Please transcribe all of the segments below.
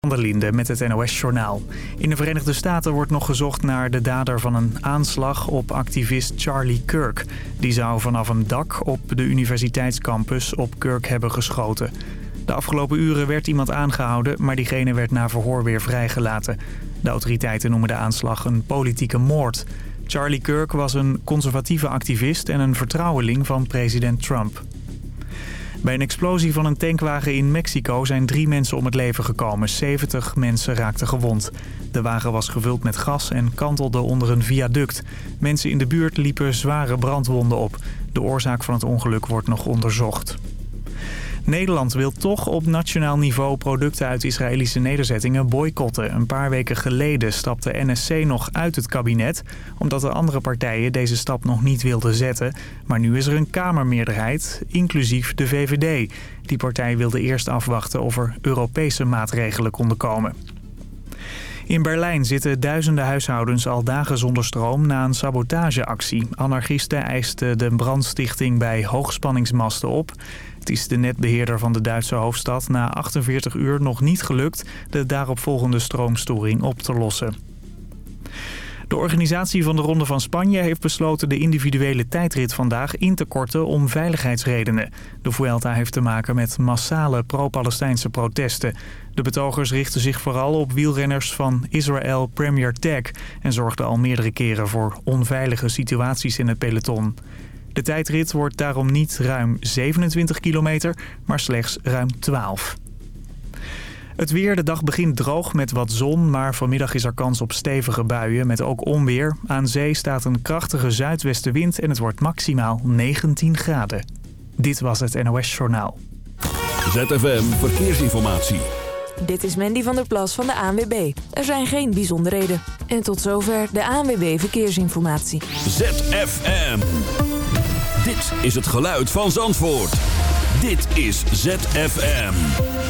Van der Linde met het NOS-journaal. In de Verenigde Staten wordt nog gezocht naar de dader van een aanslag op activist Charlie Kirk. Die zou vanaf een dak op de universiteitscampus op Kirk hebben geschoten. De afgelopen uren werd iemand aangehouden, maar diegene werd na verhoor weer vrijgelaten. De autoriteiten noemen de aanslag een politieke moord. Charlie Kirk was een conservatieve activist en een vertrouweling van president Trump. Bij een explosie van een tankwagen in Mexico zijn drie mensen om het leven gekomen. 70 mensen raakten gewond. De wagen was gevuld met gas en kantelde onder een viaduct. Mensen in de buurt liepen zware brandwonden op. De oorzaak van het ongeluk wordt nog onderzocht. Nederland wil toch op nationaal niveau producten uit Israëlische nederzettingen boycotten. Een paar weken geleden stapte NSC nog uit het kabinet... omdat de andere partijen deze stap nog niet wilden zetten. Maar nu is er een Kamermeerderheid, inclusief de VVD. Die partij wilde eerst afwachten of er Europese maatregelen konden komen. In Berlijn zitten duizenden huishoudens al dagen zonder stroom na een sabotageactie. Anarchisten eisten de brandstichting bij hoogspanningsmasten op. Het is de netbeheerder van de Duitse hoofdstad na 48 uur nog niet gelukt de daaropvolgende stroomstoring op te lossen. De organisatie van de Ronde van Spanje heeft besloten de individuele tijdrit vandaag in te korten om veiligheidsredenen. De Vuelta heeft te maken met massale pro-Palestijnse protesten. De betogers richten zich vooral op wielrenners van Israel Premier Tech en zorgden al meerdere keren voor onveilige situaties in het peloton. De tijdrit wordt daarom niet ruim 27 kilometer, maar slechts ruim 12. Het weer, de dag begint droog met wat zon, maar vanmiddag is er kans op stevige buien met ook onweer. Aan zee staat een krachtige zuidwestenwind en het wordt maximaal 19 graden. Dit was het NOS Journaal. ZFM Verkeersinformatie. Dit is Mandy van der Plas van de ANWB. Er zijn geen bijzonderheden. En tot zover de ANWB Verkeersinformatie. ZFM. Dit is het geluid van Zandvoort. Dit is ZFM.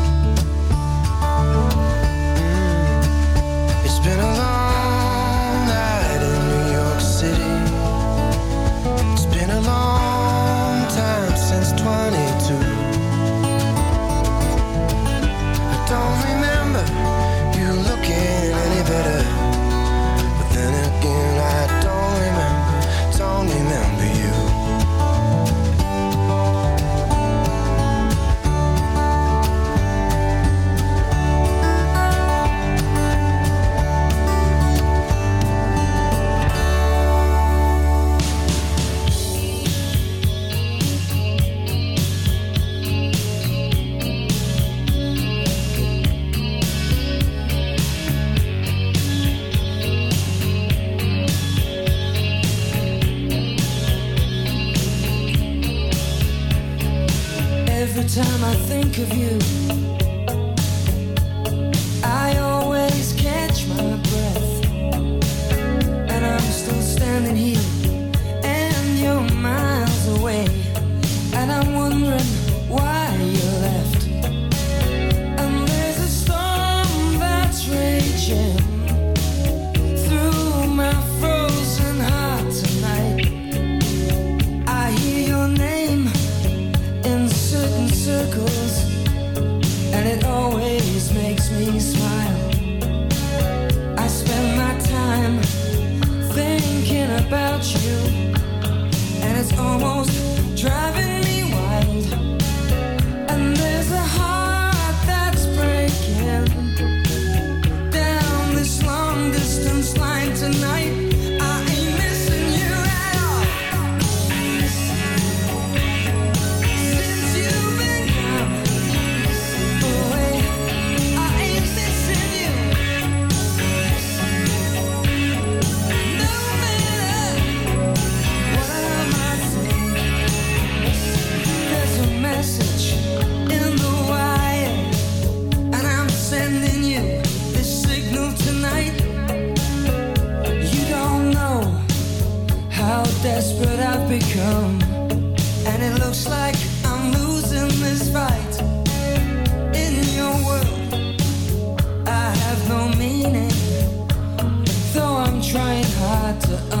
to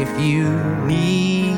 if you need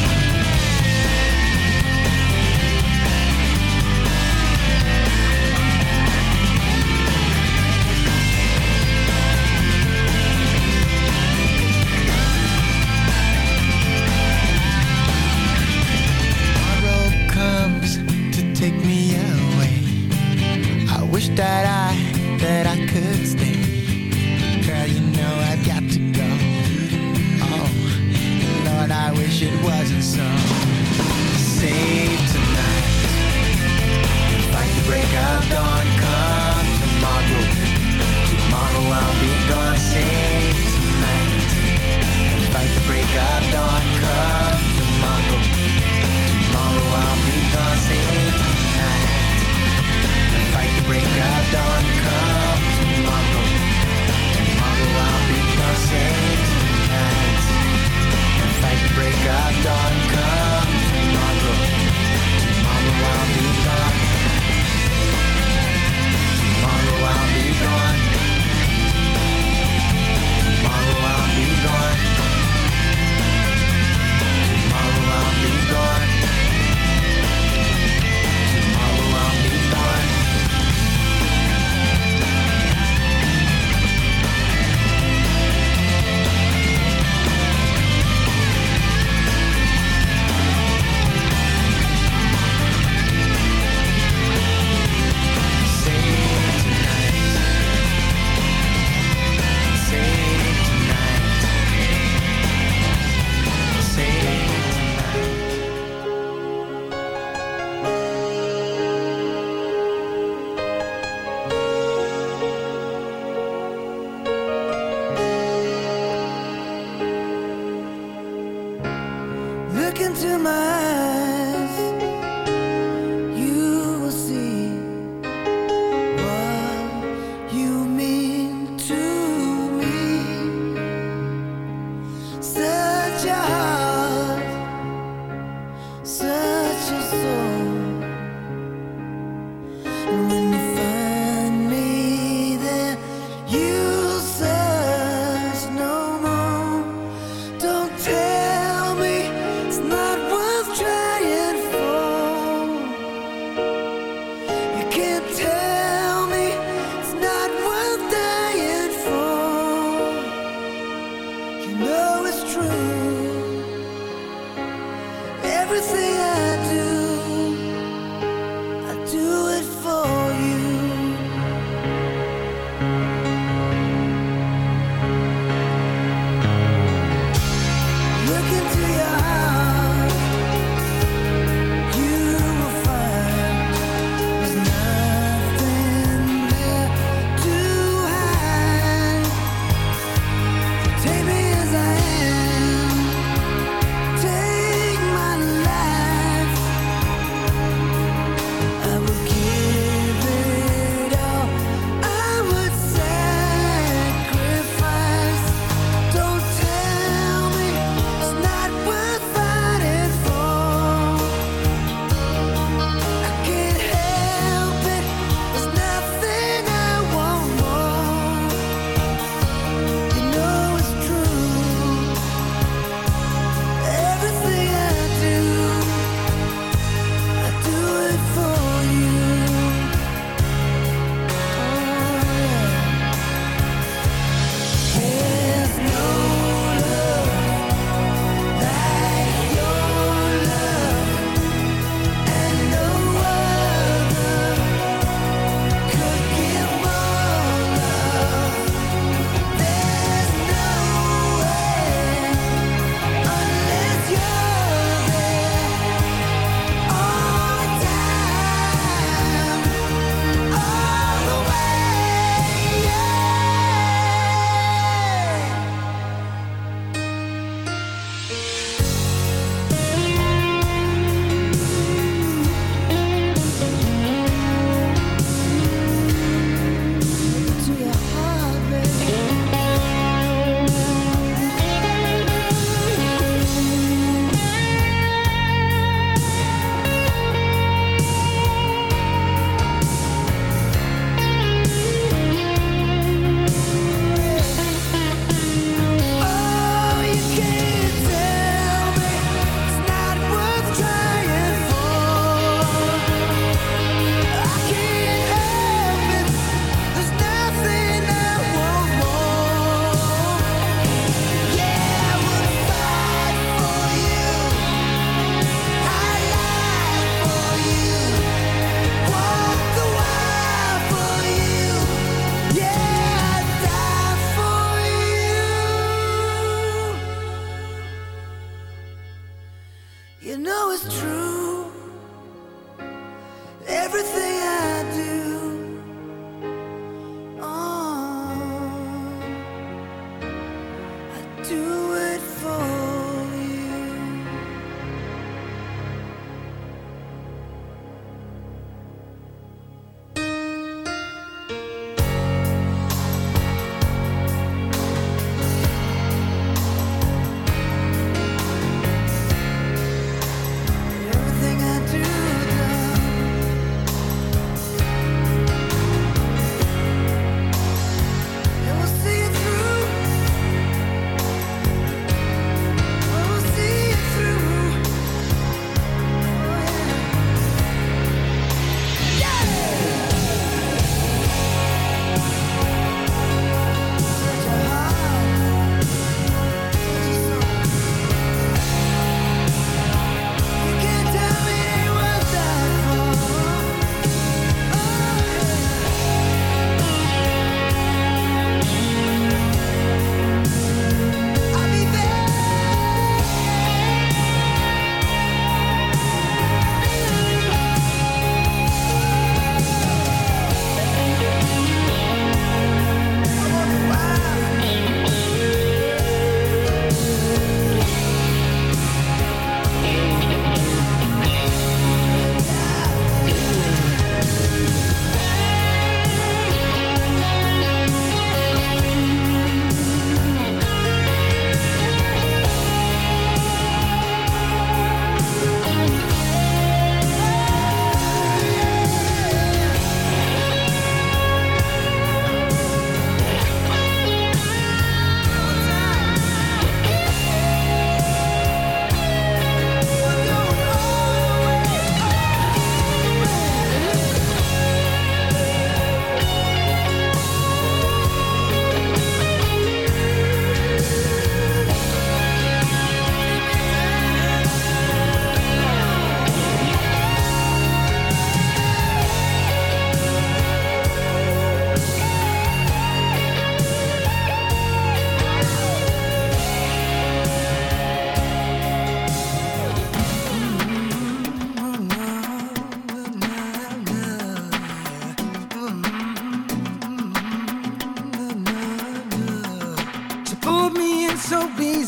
That I, that I could stay.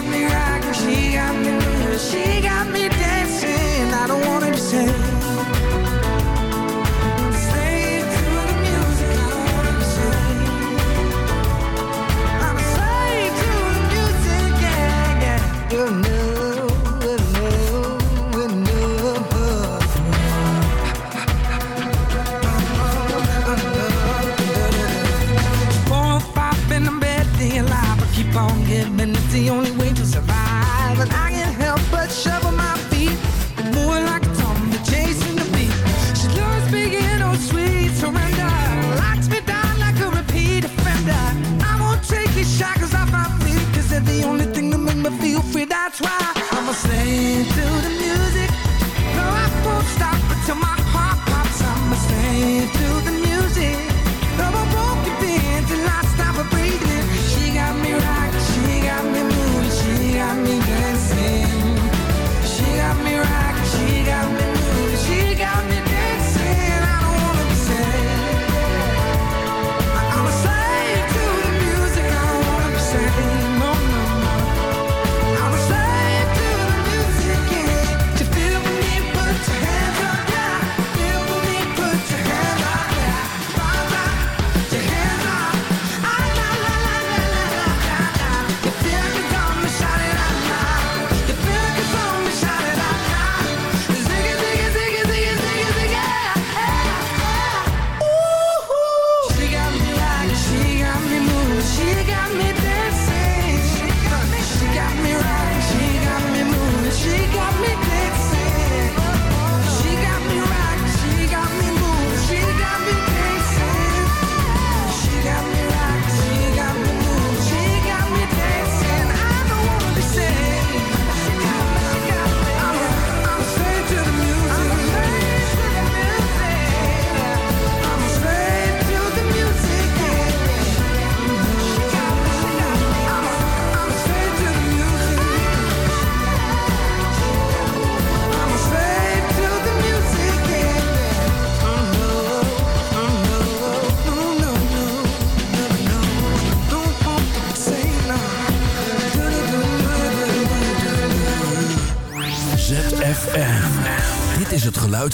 got me rocking, she got me moving, she got me dancing. I don't wanna be saved. him, and it's the only way to survive. And I can't help but shovel my feet, moving like a tomb, chasing the beat. She loves being on sweet surrender, locks me down like a repeat offender. I won't take these shackles off my free, cause they're the only thing that make me feel free. That's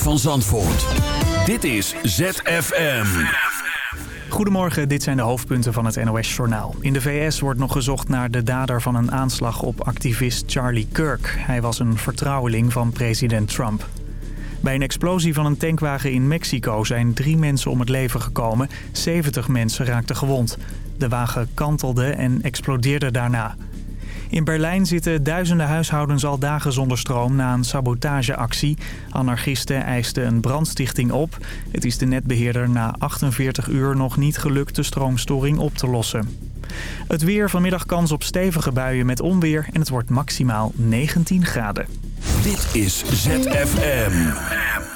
van Zandvoort. Dit is ZFM. Goedemorgen, dit zijn de hoofdpunten van het NOS-journaal. In de VS wordt nog gezocht naar de dader van een aanslag op activist Charlie Kirk. Hij was een vertrouweling van president Trump. Bij een explosie van een tankwagen in Mexico zijn drie mensen om het leven gekomen. 70 mensen raakten gewond. De wagen kantelde en explodeerde daarna. In Berlijn zitten duizenden huishoudens al dagen zonder stroom na een sabotageactie. Anarchisten eisten een brandstichting op. Het is de netbeheerder na 48 uur nog niet gelukt de stroomstoring op te lossen. Het weer vanmiddag kans op stevige buien met onweer en het wordt maximaal 19 graden. Dit is ZFM.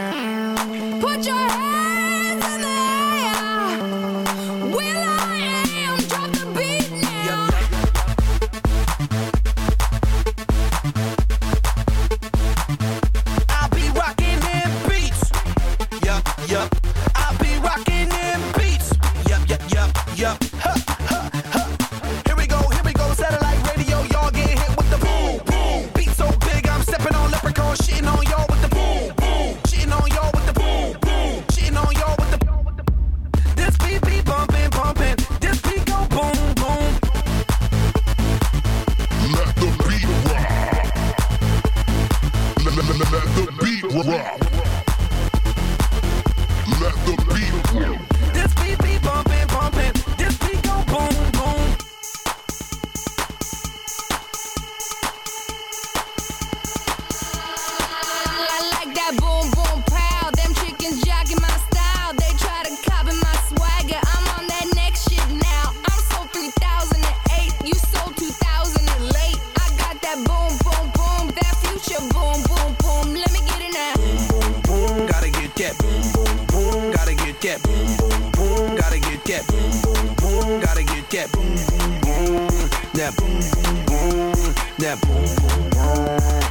that boom boom boom, that boom boom boom, that boom boom boom.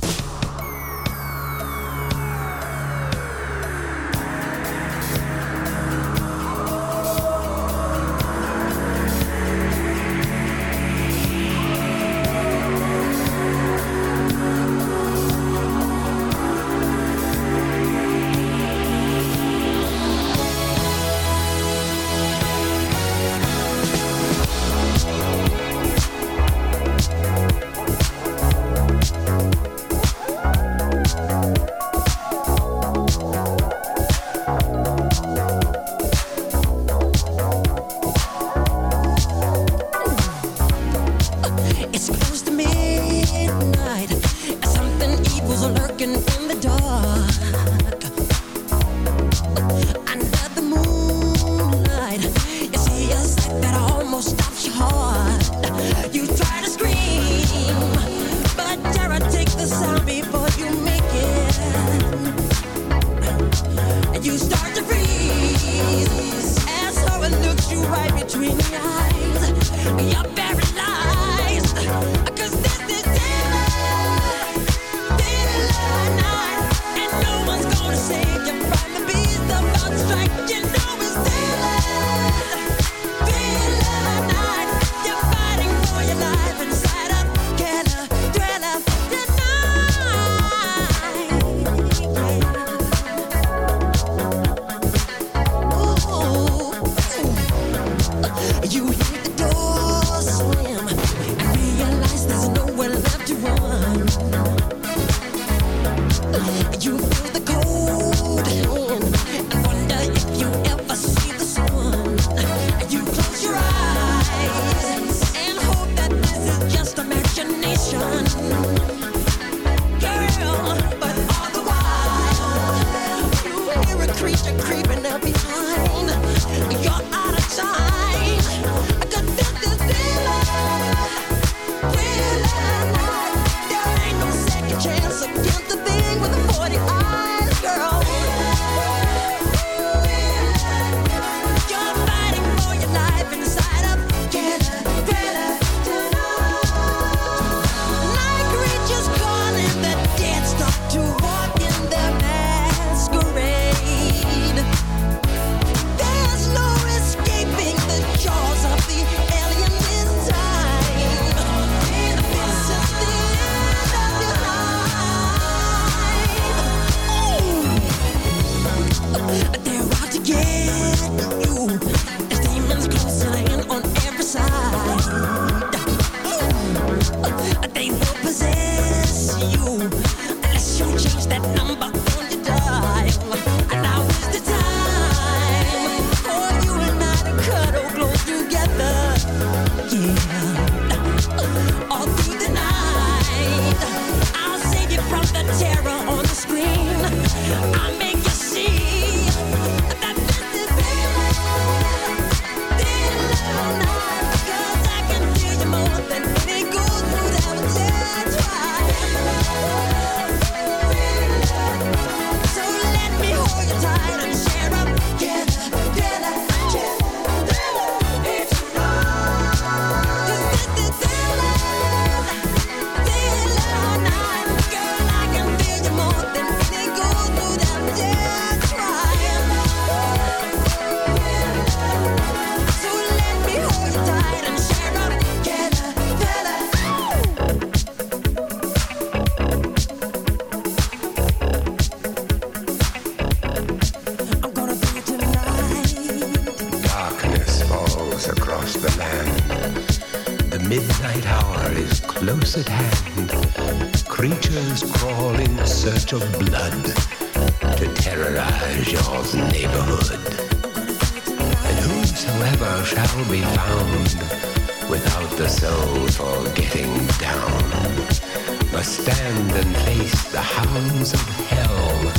And face the hounds of hell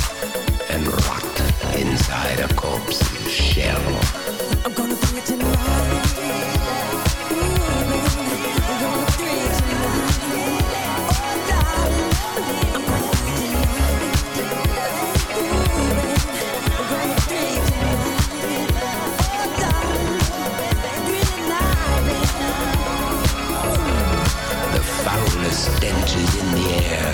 and rot inside a corpse's shell. I'm gonna be tonight. I'm gonna be tonight. Darling. I'm gonna be tonight. I'm gonna be tonight. Darling. Really night. The foulest stench is in the air,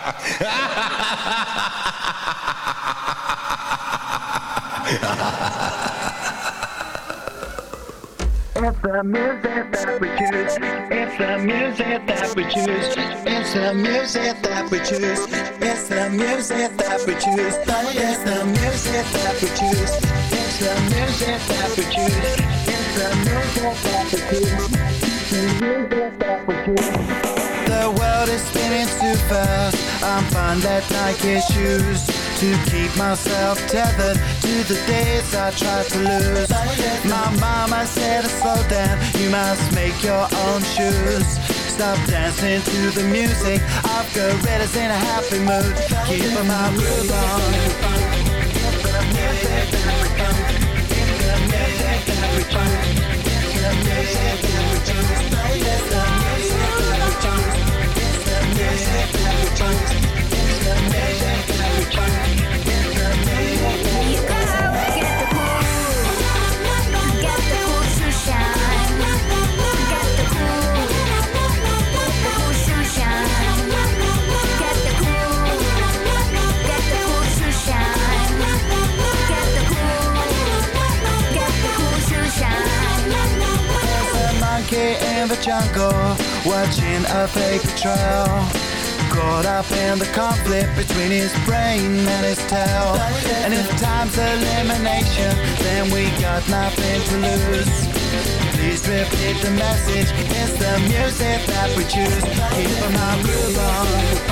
It's the music that we choose. It's the music that we choose. It's the music that we choose. It's the music that we choose. It's the music that we choose. It's the music that we choose. It's the music that we choose. The world is spinning too fast. I'm fine that Nike shoes to keep myself tethered to the days I tried to lose. My mama said, slow down, you must make your own shoes. Stop dancing to the music. I've got gorillas in a happy mood. Keep my groove on. Paper trail. Caught up in the conflict between his brain and his tail. And if time's elimination, then we got nothing to lose. Please repeat the message. It's the music that we choose. Keep my groove on.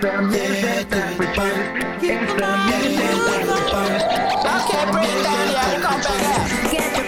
The bump. Head to the bump. Okay, bring it down, y'all. Come back